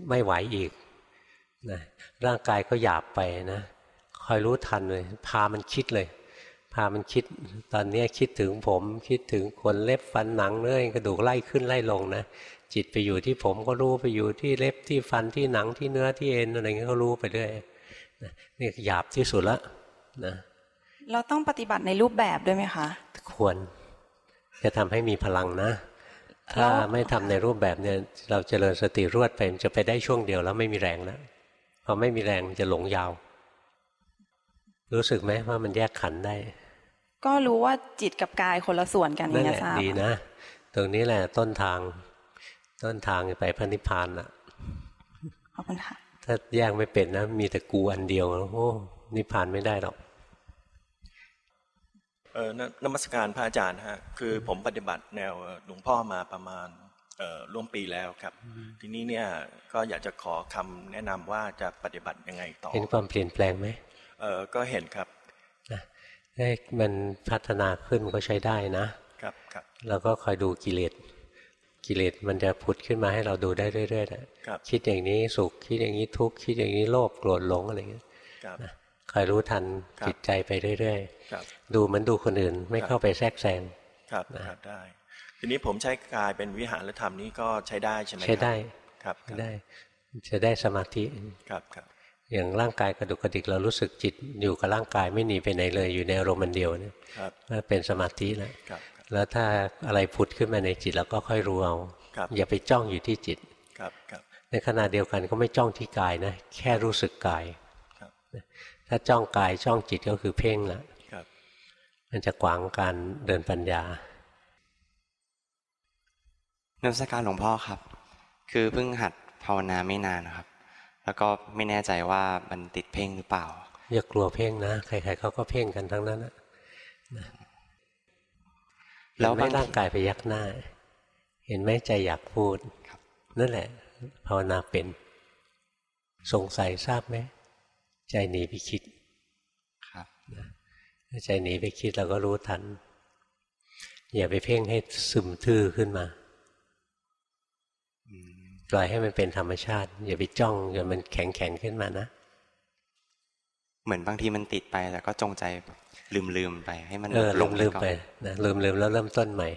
ไม่ไหวอีก นะร่างกายก็หยาบไปนะคอยรู้ทันเลย พามันคิดเลย พามันคิดตอนนี้คิดถึงผมคิดถึงขนเล็บฟันหนังเนื้อกระดูกไล่ขึ้นไล่ลงนะจิตไปอยู่ที่ผมก็รู้ไปอยู่ที่เล็บที่ฟันที่หนังที่เนื้อที่เอ็นอะไรเงี้ยก็รู้ไปเรื่อยนี่หยาบที่สุดละนะเราต้องปฏิบัติในรูปแบบด้วยไหมคะ ควร จะทำให้มีพลังนะ ถ้าไม่ทำในรูปแบบเนี่ย เราจเจริญสติรวดไปมันจะไปได้ช่วงเดียวแล้วไม่มีแรงแล้ว พอไม่มีแรงจะหลงยาว รู้สึกไหมว่ามันแยกขันได้ ก็รู้ว่าจิตกับกายคนละส่วนกันนี่แหละดีนะ ตรงนี้แหละต้นทาง ต้นทางไปพระนิพพานอะขอบคุณค่ะถ้าแยกไม่เป็นนะ มีแต่กูอันเดียวโอ้นิพพานไม่ได้หรอกเออนมัสการพระอาจารย์ฮะ คือผมปฏิบัติแนวหลวงพ่อมาประมาณ ร่วมปีแล้วครับ ทีนี้เนี่ยก็อยากจะขอคำแนะนำว่าจะปฏิบัติยังไงต่อ เห็นความเปลี่ยนแปลงไหมเออก็เห็นครับนะให้มันพัฒนาขึ้นก็ใช้ได้นะครับครับแล้วก็คอยดูกิเลสกิเลสมันจะผุดขึ้นมาให้เราดูได้เรื่อยๆนะคิดอย่างนี้สุขคิดอย่างนี้ทุกข์คิดอย่างนี้โลภโกรธหลงอะไรเงี้ยคอยรู้ทันจิตใจไปเรื่อยๆดูเหมือนดูคนอื่นไม่เข้าไปแทรกแซงครับได้ ทีนี้ผมใช้กายเป็นวิหารธรรมนี้ก็ใช้ได้ใช่ไหมใช้ได้ครับได้จะได้สมาธิครับครับอย่างร่างกายกระดุกกระดิกเรารู้สึกจิตอยู่กับร่างกายไม่หนีไปไหนเลยอยู่ในอารมณ์มันเดียวเนี่ยก็เป็นสมาธิแล้วแล้วถ้าอะไรผุดขึ้นมาในจิตเราก็ค่อยรู้เอาอย่าไปจ้องอยู่ที่จิตครับครับในขณะเดียวกันก็ไม่จ้องที่กายนะแค่รู้สึกกายถ้าจ้องกายจ้องจิตก็คือเพ่งละมันจะขวางการเดินปัญญา นักสการหลวงพ่อครับ คือเพิ่งหัดภาวนาไม่นานครับ แล้วก็ไม่แน่ใจว่ามันติดเพ่งหรือเปล่า อย่ากลัวเพ่งนะ ใครๆเขาก็เพ่งกันทั้งนั้นนะแล้วไม่ร่างกายไปยักหน้า เห็นไหมใจอยากพูดนั่นแหละ ภาวนาเป็น สงสัยทราบไหมใจหนีไปคิดครับใจหนีไปคิดเราก็รู้ทัน อย่าไปเพ่งให้ซึมทื่อขึ้นมา ปล่อยให้มันเป็นธรรมชาติ อย่าไปจ้องจนมันแข็งแข็งขึ้นมานะ เหมือนบางทีมันติดไปแล้วก็จงใจลืมลืมไป ให้มันเออลืมลืมไปนะลืมลืมแล้วเริ่มต้นใหม่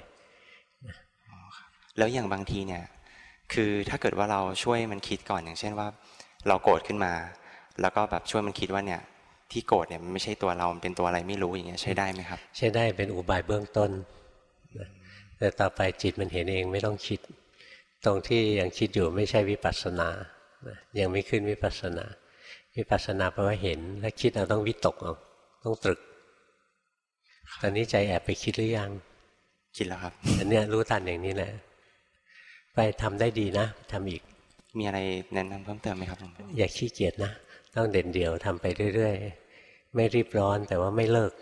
แล้วอย่างบางทีเนี่ย คือถ้าเกิดว่าเราช่วยมันคิดก่อนอย่างเช่นว่า เราโกรธขึ้นมา แล้วก็แบบช่วยมันคิดว่าเนี่ยที่โกรธเนี่ยมันไม่ใช่ตัวเรา มันเป็นตัวอะไรไม่รู้อย่างเงี้ยใช้ได้ไหมครับ ใช้ได้เป็นอุบายเบื้องต้นแต่ต่อไปจิตมันเห็นเองไม่ต้องคิด ตรงที่ยังคิดอยู่ไม่ใช่วิปัสสนา ยังไม่ขึ้นวิปัสสนา วิปัสสนาแปลว่าเห็น และคิดเราต้องวิตกเอาต้องตรึก ตอนนี้ใจแอบไปคิดหรือยัง คิดแล้วครับอันเนี้ยรู้ทันอย่างนี้แหละ ไปทำได้ดีนะทำอีก มีอะไรแนะนำเพิ่มเติมไหมครับหลวงพ่ออย่าขี้เกียจนะ ต้องเด่นเดี่ยวทำไปเรื่อยๆ ไม่รีบร้อนแต่ว่าไม่เลิก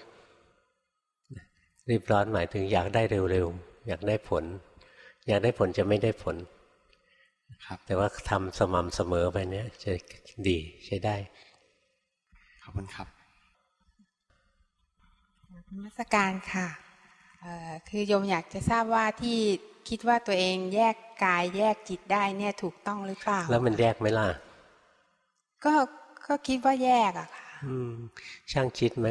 รีบร้อนหมายถึงอยากได้เร็วๆ อยากได้ผล อยากได้ผลจะไม่ได้ผลครับ แต่ว่าทำสม่ำเสมอไปเนี้ยจะดีใช้ได้ ขอบคุณครับมาสการค่ะคือโยมอยากจะทราบว่าที่คิดว่าตัวเองแยกกายแยกจิตได้เนี่ยถูกต้องหรือเปล่า แล้วมันแยกไหมล่ะ ก็ก็คิดว่าแยกอะค่ะช่างคิดไหม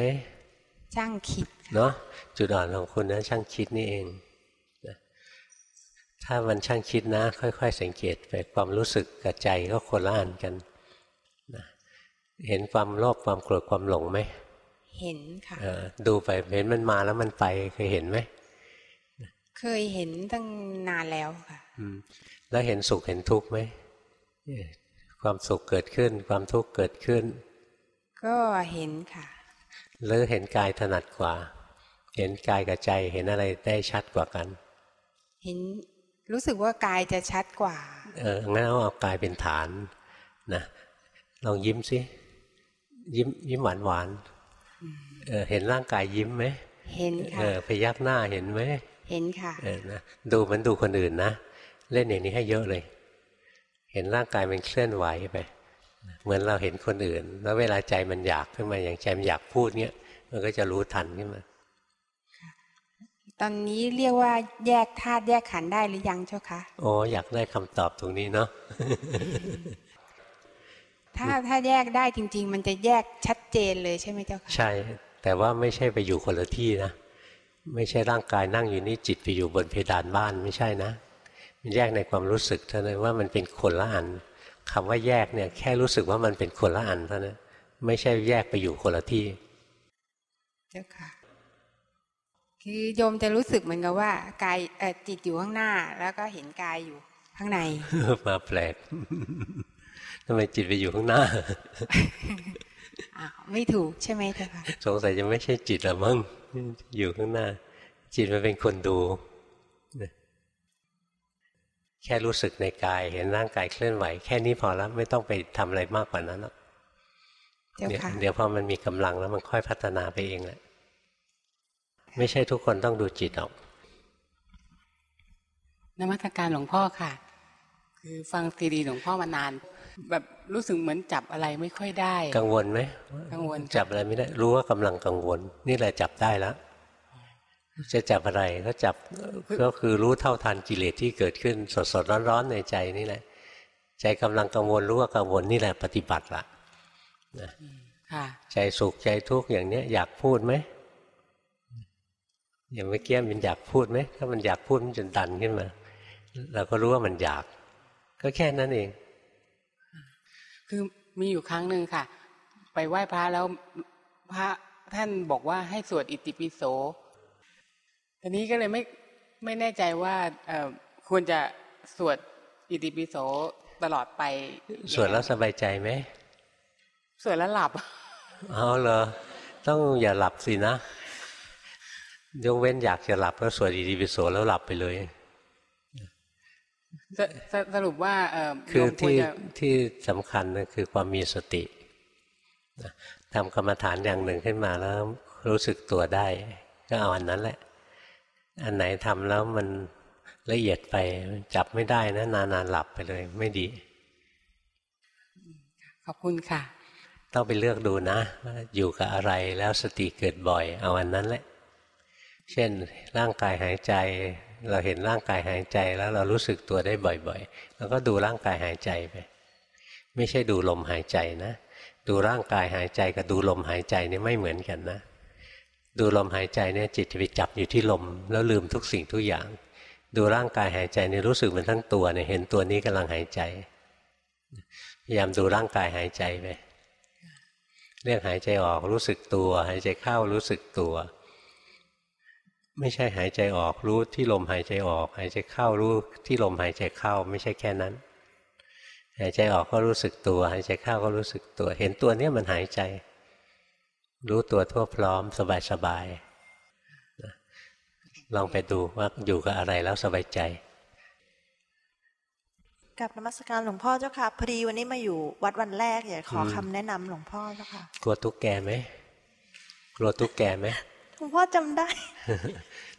ช่างคิดเนาะจุดอ่อนของคุณนะช่างคิดนี่เองนะ ถ้ามันช่างคิดนะ ค่อย ๆ สังเกตไปความรู้สึกกับใจก็คนละอันกันนะเห็นความโลภความโกรธความหลงไหมเห็นค่ะดูไปเห็นมันมาแล้วมันไปเคยเห็นไหมเคยเห็นตั้งนานแล้วค่ะแล้วเห็นสุขเห็นทุกข์ไหมความสุขเกิดขึ้น ความทุกข์เกิดขึ้น ก็เห็นค่ะหรือเห็นกายถนัดกว่า เห็นกายกับใจเห็นอะไรได้ชัดกว่ากัน เห็น รู้สึกว่ากายจะชัดกว่า เอองั้นเอาเอากายเป็นฐานนะลองยิ้มสิยิ้มยิ้มหวานหวานเออเห็นร่างกายยิ้มไหมเห็นค่ะเออไปยักหน้าเห็นไหมเห็นค่ะเออนะดูมันดูคนอื่นนะเล่นอย่างนี้ให้เยอะเลย เห็นร่างกายมันเคลื่อนไหวไป เหมือนเราเห็นคนอื่น แล้วเวลาใจมันอยากขึ้นมาอย่างใจมันอยากพูดเนี้ยมันก็จะรู้ทันขึ้นมา ตอนนี้เรียกว่าแยกธาตุแยกขันได้หรือยังเจ้าคะโอ้อยากได้คำตอบตรงนี้เนาะถ้าถ้าแยกได้จริง ๆ มันจะแยกชัดเจนเลยใช่ไหมเจ้าคะใช่ แต่ว่าไม่ใช่ไปอยู่คนละที่นะไม่ใช่ร่างกายนั่งอยู่นี่จิตไปอยู่บนเพดานบ้านไม่ใช่นะมันแยกในความรู้สึกเท่านั้นว่ามันเป็นคนละอันคำว่าแยกเนี่ยแค่รู้สึกว่ามันเป็นคนละอันเท่านั้นไม่ใช่แยกไปอยู่คนละที่เจ้าค่ะ คือโยมจะรู้สึกเหมือนกับว่ากายจิตอยู่ข้างหน้า แล้วก็เห็นกายอยู่ข้างใน มาแปลกทำไมจิตไปอยู่ข้างหน้าไม่ถูกใช่ไหมเจ้าค่ะสงสัยจะไม่ใช่จิตละมั้งอยู่ข้างหน้า จิตมันเป็นคนดู แค่รู้สึกในกาย เห็นร่างกายเคลื่อนไหว แค่นี้พอแล้วไม่ต้องไปทำอะไรมากกว่านั้นหรอกเดี๋ยวพอมันมีกำลังแล้วมันค่อยพัฒนาไปเองแหละ ไม่ใช่ทุกคนต้องดูจิตหรอกนมัตการหลวงพ่อค่ะ คือฟังซีดีหลวงพ่อมานาน แบบรู้สึกเหมือนจับอะไรไม่ค่อยได้ กังวลไหมกังวลจับอะไรไม่ได้ รู้ว่ากำลังกังวล นี่แหละจับได้แล้วจะจับอะไรก็จับก็คือรู้เท่าทันกิเลสที่เกิดขึ้น สดสดร้อนๆในใจนี่แหละ ใจกำลังกังวลรู้ว่ากังวลนี่แหละปฏิบัติละนะใจสุขใจทุกข์อย่างเนี้ยอยากพูดไหม อย่างเมื่อกี้มันอยากพูดไหมถ้ามันอยากพูดมันจะดันขึ้นมาเราก็รู้ว่ามันอยาก ก็แค่นั้นเอง คือมีอยู่ครั้งหนึ่งค่ะ ไปไหว้พระแล้วพระท่านบอกว่าให้สวดอิติปิโสทีนี้ก็เลยไม่ไม่แน่ใจว่าควรจะสวดอิติปิโสตลอดไป สวดแล้วสบายใจไหมสวดแล้วหลับ เอาเหรอ ต้องอย่าหลับสินะ ยกเว้นอยากจะหลับแล้วสวดอิติปิโสแล้วหลับไปเลยสสรุปว่าคือที่ที่สำคัญนะคือความมีสติทำกรรมฐานอย่างหนึ่งขึ้นมาแล้วรู้สึกตัวได้ ก็เอาอันนั้นแหละ อันไหนทำแล้วมันละเอียดไปจับไม่ได้นะนานๆหลับไปเลย ไม่ดี ขอบคุณค่ะ ต้องไปเลือกดูนะว่าอยู่กับอะไรแล้วสติเกิดบ่อย เอาอันนั้นแหละ เช่นร่างกายหายใจ เราเห็นร่างกายหายใจแล้วเรารู้สึกตัวได้บ่อยๆแล้วก็ดูร่างกายหายใจไป ไม่ใช่ดูลมหายใจนะ ดูร่างกายหายใจกับดูลมหายใจนี่ไม่เหมือนกันนะ ดูลมหายใจเนี่ยจิตจะไปจับอยู่ที่ลม แล้วลืมทุกสิ่งทุกอย่าง ดูร่างกายหายใจเนี่ยรู้สึกเหมือนทั้งตัวเนี่ยเห็นตัวนี้กำลังหายใจพยายามดูร่างกายหายใจไปเรียกหายใจออกรู้สึกตัว หายใจเข้ารู้สึกตัว ไม่ใช่หายใจออกรู้ที่ลมหายใจออก หายใจเข้ารู้ที่ลมหายใจเข้าไม่ใช่แค่นั้น หายใจออกก็รู้สึกตัว หายใจเข้าก็รู้สึกตัว เห็นตัวเนี้ยมันหายใจ รู้ตัวทั่วพร้อม สบายสบายลองไปดูว่าอยู่กับอะไรแล้วสบายใจกับนมัสการหลวงพ่อเจ้าค่ะพอดีวันนี้มาอยู่วัดวันแรกอยากขอคำแนะนำหลวงพ่อเจ้าค่ะ กลัวตุ๊กแกไหมกลัวตุ๊กแกไหม หลวงพ่อจำได้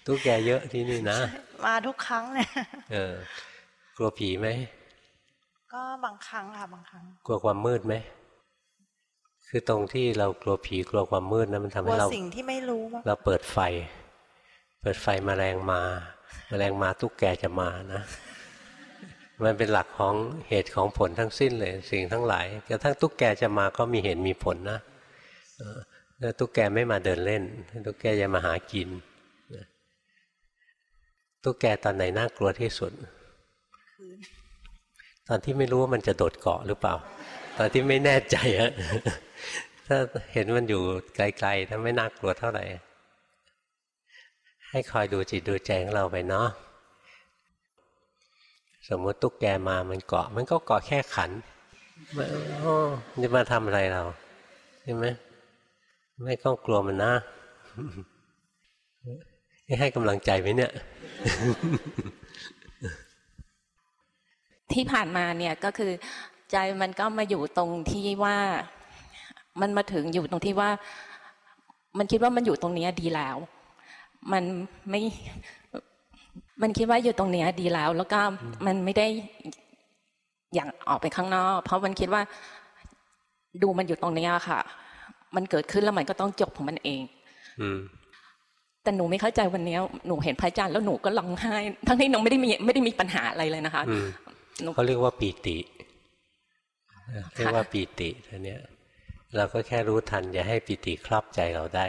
ตุ๊กแกเยอะที่นี่นะ มาทุกครั้งเนี่ยเออกลัวผีไหม ก็บางครั้งค่ะบางครั้ง กลัวความมืดไหม คือตรงที่เรากลัวผีกลัวความมืดนะมันทำให้เราสิ่งที่ไม่รู้ เราเปิดไฟ เปิดไฟมแมลงมาแมลงมาตุ๊กแกจะมานะมันเป็นหลักของเหตุของผลทั้งสิ้นเลย สิ่งทั้งหลายกระทั่งตุ๊กแกจะมาก็มีเหตุมีผลนะ แล้วตุ๊กแกไม่มาเดินเล่น ตุ๊กแกจะมาหากินตุ๊กแกตอนไหนน่ากลัวที่สุด ตอนที่ไม่รู้ว่ามันจะโดดเกาะหรือเปล่า ตอนที่ไม่แน่ใจอะถ้าเห็นมันอยู่ไกลๆถ้าไม่น่ากลัวเท่าไหร่ ให้คอยดูจิตดูใจของเราไปเนาะสมมติตุ๊กแกมามันเกาะ มันก็เกาะแค่ขันจะมาทำอะไรเราใช่ไหม ไม่ต้องกลัวมันนะให้กำลังใจไหมเนี่ย ที่ผ่านมาเนี่ยก็คือ ใจมันก็มาอยู่ตรงที่ว่า มันมาถึงอยู่ตรงที่ว่า มันคิดว่ามันอยู่ตรงนี้ดีแล้ว มันไม่มันคิดว่าอยู่ตรงนี้ดีแล้ว แล้วก็มันไม่ได้อย่างออกไปข้างนอก เพราะมันคิดว่า ดูมันอยู่ตรงนี้ค่ะ มันเกิดขึ้นแล้วมันก็ต้องจบของมันเอง อืแต่หนูไม่เข้าใจวันนี้หนูเห็นพระอาจารย์แล้วหนูก็ร้องไห้ ทั้งที่หนูไม่ได้มีไม่ได้มีปัญหาอะไรเลยนะคะเขาเรียกว่าปีติเรียกว่าปีติทีเนี้ยเราก็แค่รู้ทัน อย่าให้ปีติครอบใจเราได้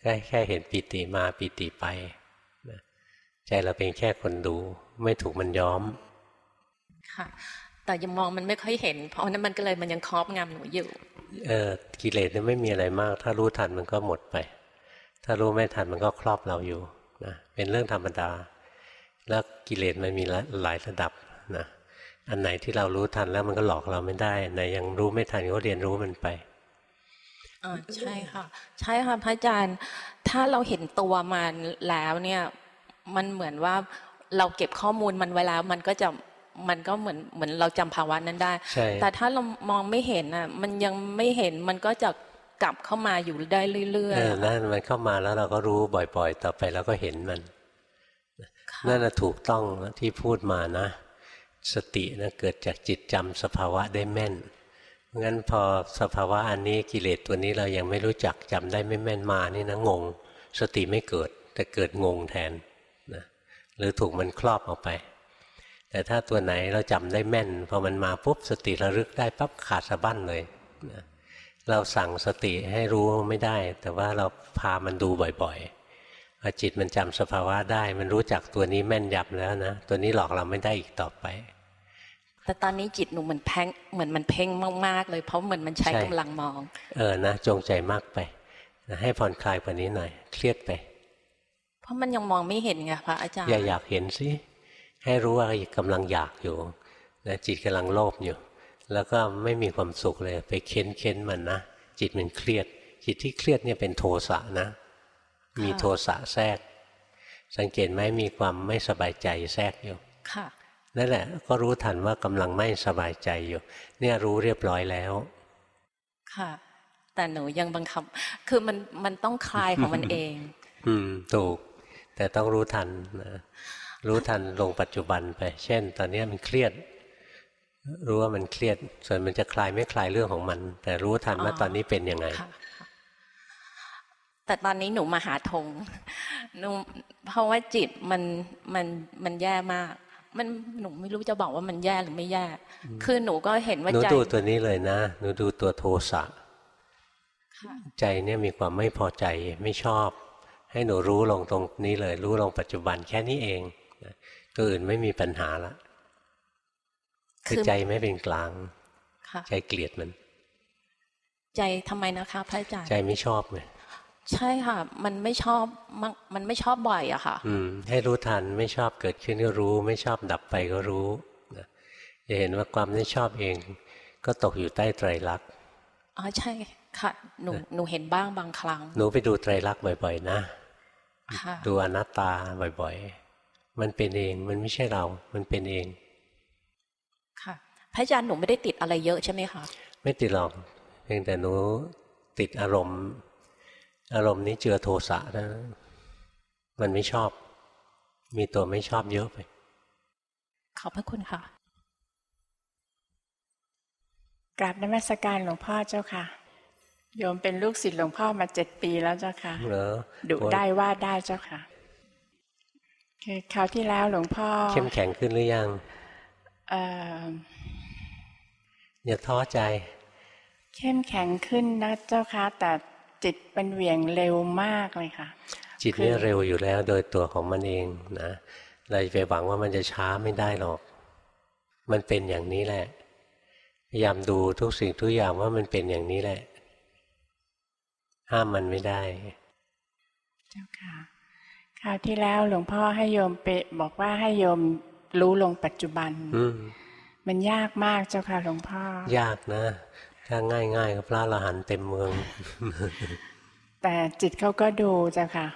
แค่แค่เห็นปีติมาปีติไปใจเราเป็นแค่คนดู ไม่ถูกมันย้อม ค่ะ แต่ยังมองมันไม่ค่อยเห็น เพราะนั้นมันก็เลยมันยังครอบงำหนูอยู่เออ กิเลสเนี่ยไม่มีอะไรมาก ถ้ารู้ทันมันก็หมดไป ถ้ารู้ไม่ทันมันก็ครอบเราอยู่นะเป็นเรื่องธรรมดา แล้วกิเลสมันมีหลายระดับนะอันไหนที่เรารู้ทันแล้วมันก็หลอกเราไม่ได้ไหนยังรู้ไม่ทันก็เรียนรู้มันไปอ่าใช่ค่ะ ใช่ค่ะพระอาจารย์ ถ้าเราเห็นตัวมันแล้วเนี่ย มันเหมือนว่าเราเก็บข้อมูลมันไว้แล้ว มันก็จะ มันก็เหมือนเหมือนเราจำภาวะนั้นได้ แต่ถ้าเรามองไม่เห็นอะ มันยังไม่เห็นมันก็จะกลับเข้ามาอยู่ได้เรื่อยๆนั่นมันเข้ามาแล้วเราก็รู้บ่อย ๆ ต่อไปแล้วก็เห็นมันนั่นถูกต้องที่พูดมานะ สตินะเกิดจากจิตจำสภาวะได้แม่นงั้นพอสภาวะอันนี้กิเลสตัวนี้เรายังไม่รู้จักจำได้ไม่แม่นมานี่นะงง สติไม่เกิดแต่เกิดงงแทนหรือถูกมันครอบออกไป แต่ถ้าตัวไหนเราจำได้แม่นพอมันมาปุ๊บสติระลึกได้ปั๊บขาดสะบั้นเลยนะเราสั่งสติให้รู้ไม่ได้ แต่ว่าเราพามันดูบ่อยๆพอจิตมันจำสภาวะได้ มันรู้จักตัวนี้แม่นยำแล้วนะ ตัวนี้หลอกเราไม่ได้อีกต่อไป แต่ตอนนี้จิตหนูเหมือนแพ่งเหมือนมันเพ่งมากๆเลยเพราะเหมือนมันใช้กำลังมอง เออนะจงใจมากไปนะให้ผ่อนคลายกว่านี้หน่อย เครียดไป เพราะมันยังมองไม่เห็นไงพระอาจารย์อย่าอยากเห็นสิ ให้รู้ว่ากำลังอยากอยู่นะจิตกำลังโลภอยู่ แล้วก็ไม่มีความสุขเลย ไปเค้นเค้นมันนะจิตมันเครียด จิตที่เครียดเนี่ยเป็นโทสะนะ มีโทสะแทรก สังเกตไหมมีความไม่สบายใจแทรกอยู่ค่ะนั่นแหละก็รู้ทันว่ากำลังไม่สบายใจอยู่ เนี่ยรู้เรียบร้อยแล้ว ค่ะ แต่หนูยังบังคับ คือมันมันต้องคลายของมันเอง อืมถูก แต่ต้องรู้ทันนะ รู้ทันลงปัจจุบันไป เช่น ตอนนี้มันเครียด รู้ว่ามันเครียด ส่วนมันจะคลายไม่คลายเรื่องของมัน แต่รู้ทันว่าตอนนี้เป็นยังไงแต่ตอนนี้หนูมาหาทงหนูเพราะว่าจิตมันมันมันแย่มาก มันหนูไม่รู้จะบอกว่ามันแย่หรือไม่แย่ คือหนูก็เห็นว่าใจหนูดูตัวนี้เลยนะ หนูดูตัวโทสะใจเนี่ยมีความไม่พอใจไม่ชอบ ให้หนูรู้ลงตรงนี้เลย รู้ลงปัจจุบันแค่นี้เอง ตัวอื่นไม่มีปัญหาละ คือใจไม่เป็นกลาง ใจเกลียดมัน ใจทำไมนะคะ พระอาจารย์ ใจไม่ชอบไงใช่ค่ะ มันไม่ชอบมันไม่ชอบบ่อยอะค่ะ อืม ให้รู้ทันไม่ชอบเกิดขึ้นก็รู้ ไม่ชอบดับไปก็รู้นะจะเห็นว่าความไม่ชอบเอง ก็ตกอยู่ใต้ไตรลักษณ์อ๋อใช่ค่ะหนูหนูเห็นบ้างบางครั้ง หนูไปดูไตรลักษณ์บ่อย ๆ นะดูอนัตตาบ่อย ๆ มันเป็นเอง มันไม่ใช่เรา มันเป็นเอง ค่ะพระอาจารย์หนูไม่ได้ติดอะไรเยอะใช่ไหมคะไม่ติดหรอกเพียงแต่หนูติดอารมณ์ อารมณ์นี้เจือโทสะนะ มันไม่ชอบ มีตัวไม่ชอบเยอะไป ขอบพระคุณค่ะกราบนมัสการหลวงพ่อเจ้าค่ะ โยมเป็นลูกศิษย์หลวงพ่อมาเจ็ดปีแล้วเจ้าค่ะดุได้ว่าได้เจ้าค่ะ คือคราวที่แล้วหลวงพ่อ เข้มแข็งขึ้นหรือยังอย่าท้อใจ เข้มแข็งขึ้นนะเจ้าค่ะแต่จิตเป็นเหวี่ยงเร็วมากเลยค่ะ จิตเนี่ยเร็วอยู่แล้วโดยตัวของมันเองนะเราไปหวังว่ามันจะช้าไม่ได้หรอก มันเป็นอย่างนี้แหละพยายามดูทุกสิ่งทุกอย่างว่ามันเป็นอย่างนี้แหละ ห้ามมันไม่ได้ เจ้าค่ะ คราวที่แล้วหลวงพ่อให้โยมเปบอกว่าให้โยมรู้ลงปัจจุบันมันยากมากเจ้าค่ะหลวงพ่อ ยากนะ ถ้าง่ายง่ายก็พระละหันเต็มเมือง แต่จิตเขาก็ดูเจ้าค่ะ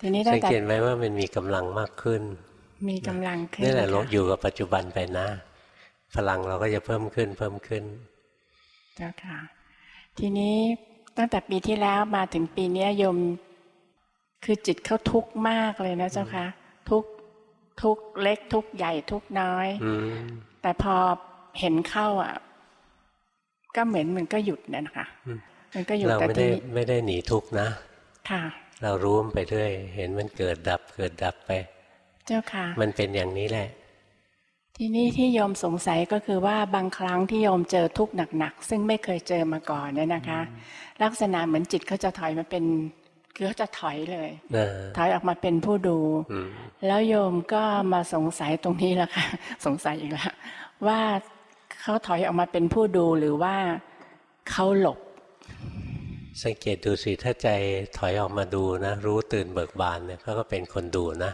ทีนี้สังเกตไหมว่ามันมีกำลังมากขึ้น มีกำลังขึ้นนี่แหละอยู่กับปัจจุบันไปนะ พลังเราก็จะเพิ่มขึ้นเพิ่มขึ้น เจ้าค่ะ ทีนี้ตั้งแต่ปีที่แล้วมาถึงปีนี้โยม คือจิตเขาทุกข์มากเลยนะเจ้าค่ะทุกทุกเล็กทุกใหญ่ทุกน้อยแต่พอเห็นเข้าอะ ก็เหมือนมันก็หยุดนั่นค่ะมันก็หยุดแต่ที่ไม่ได้ไม่ได้หนีทุกข์นะค่ะ เรารู้มไปเรื่อยเห็นมันเกิดดับเกิดดับไป เจ้าค่ะ มันเป็นอย่างนี้แหละ ทีนี้ที่โยมสงสัยก็คือว่าบางครั้งที่โยมเจอทุกข์หนักๆซึ่งไม่เคยเจอมาก่อนเนี่ยนะคะ ลักษณะเหมือนจิตเขาจะถอยมาเป็น คือเขาจะถอยเลยถอยออกมาเป็นผู้ดู แล้วโยมก็มาสงสัยตรงนี้แหละค่ะ สงสัยอีกแล้วว่าเขาถอยออกมาเป็นผู้ดูหรือว่าเขาหลบ สังเกตดูสิถ้าใจถอยออกมาดูนะ รู้ตื่นเบิกบานเนี่ยเขาก็เป็นคนดูนะ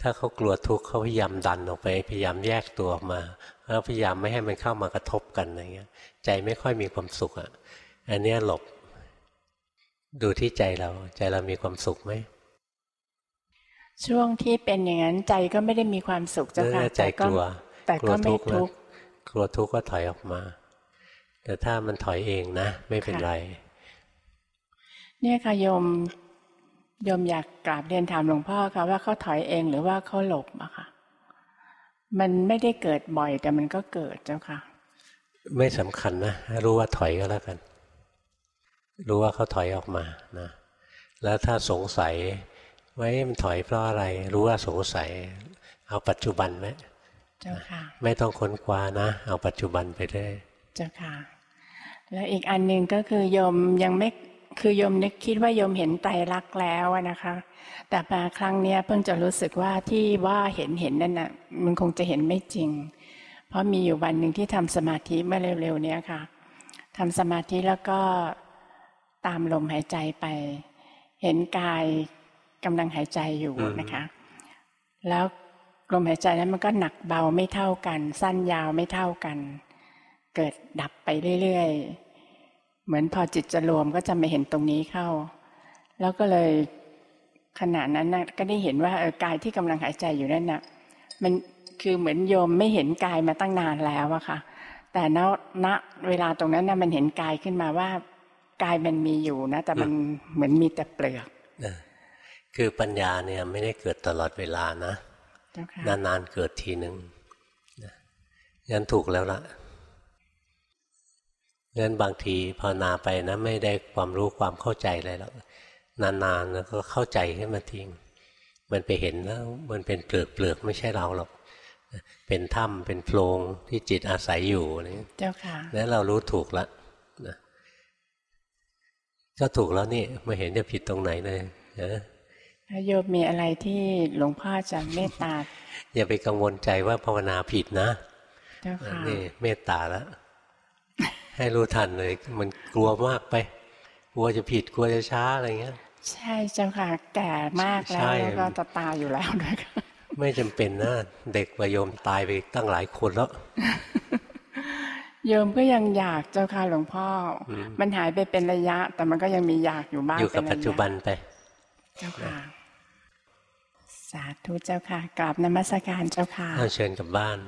ถ้าเขากลัวทุกข์เขาพยายามดันออกไป พยายามแยกตัวออกมาแล้วพยายามไม่ให้มันเข้ามากระทบกันอะไรเงี้ย ใจไม่ค่อยมีความสุขอะอันนี้หลบ ดูที่ใจเรา ใจเรามีความสุขไหมช่วงที่เป็นอย่างนั้นใจก็ไม่ได้มีความสุขเจ้าค่ะใจกลัวแต่ก็ไม่ทุกข์กลัวทุกข์ก็ถอยออกมา แต่ถ้ามันถอยเองนะ ไม่เป็นไร เนี่ยค่ะโยมยมอยากกราบเรียนถามหลวงพ่อค่ะว่าเขาถอยเองหรือว่าเขาหลบอะค่ะ มันไม่ได้เกิดบ่อยแต่มันก็เกิดเจ้าค่ะ ไม่สำคัญนะ รู้ว่าถอยก็แล้วกัน รู้ว่าเขาถอยออกมานะแล้วถ้าสงสัยไว้มันถอยเพราะอะไร รู้ว่าสงสัย เอาปัจจุบันไหมเจ้าค่ะ ไม่ต้องค้นคว้านะ เอาปัจจุบันไปได้เจ้าค่ะ แล้วอีกอันหนึ่งก็คือยมยังไม่คือโยมนึกคิดว่าโยมเห็นไตรลักษณ์แล้วนะคะ แต่มาครั้งนี้เพิ่งจะรู้สึกว่าที่ว่าเห็นเห็นนั่นน่ะมันคงจะเห็นไม่จริง เพราะมีอยู่วันหนึ่งที่ทำสมาธิเมื่อเร็วๆนี้ค่ะทำสมาธิแล้วก็ ตามลมหายใจไป เห็นกายกำลังหายใจอยู่นะคะ แล้วลมหายใจนั้นมันก็หนักเบาไม่เท่ากัน สั้นยาวไม่เท่ากัน เกิดดับไปเรื่อยๆ เหมือนพอจิตจะรวมก็จะไม่เห็นตรงนี้เข้า แล้วก็เลยขณะนั้นนะก็ได้เห็นว่าเออกายที่กำลังหายใจอยู่นั่นนะ่ะมันคือเหมือนโยมไม่เห็นกายมาตั้งนานแล้วอะค่ะ แต่ณณเวลาตรงนั้นนะมันเห็นกายขึ้นมาว่า กายมันมีอยู่นะ แต่มันเหมือนมีแต่เปลือกคือปัญญาเนี่ยไม่ได้เกิดตลอดเวลานะนานๆเกิดทีหนึ่งยันถูกแล้วล่ะงั้นบางทีภาวนาไปนะไม่ได้ความรู้ความเข้าใจอะไรหรอกนานๆแล้วก็เข้าใจขึ้นมาทิ้งมันไปเห็นแล้วมันเป็นเปลือกเปลือกไม่ใช่เราหรอก เป็นถ้ำเป็นโพรงที่จิตอาศัยอยู่นี่เจ้าค่ะนั้นเรารู้ถูกแล้วนะ ก็ถูกแล้วนี่ไม่เห็นจะผิดตรงไหนเลยนะโยมมีอะไรที่หลวงพ่อจะเมตตา อย่าไปกังวลใจว่าภาวนาผิดนะเจ้าค่ะนี่เมตตาแล้วให้รู้ทันเลย มันกลัวมากไป กลัวจะผิดกลัวจะช้าอะไรเงี้ย ใช่เจ้าค่ะแก่มากแล้วแล้วก็จะตายอยู่แล้วด้วยค่ะไม่จำเป็นนะเด็กประโยมตายไปตั้งหลายคนแล้ว โยมก็ยังอยากเจ้าค่ะหลวงพ่อ มันหายไปเป็นระยะ แต่มันก็ยังมีอยากอยู่บ้างอยู่กับปัจจุบันไป เจ้าค่ะ สาธุเจ้าค่ะกราบนมัสการเจ้าค่ะเชิญกลับบ้าน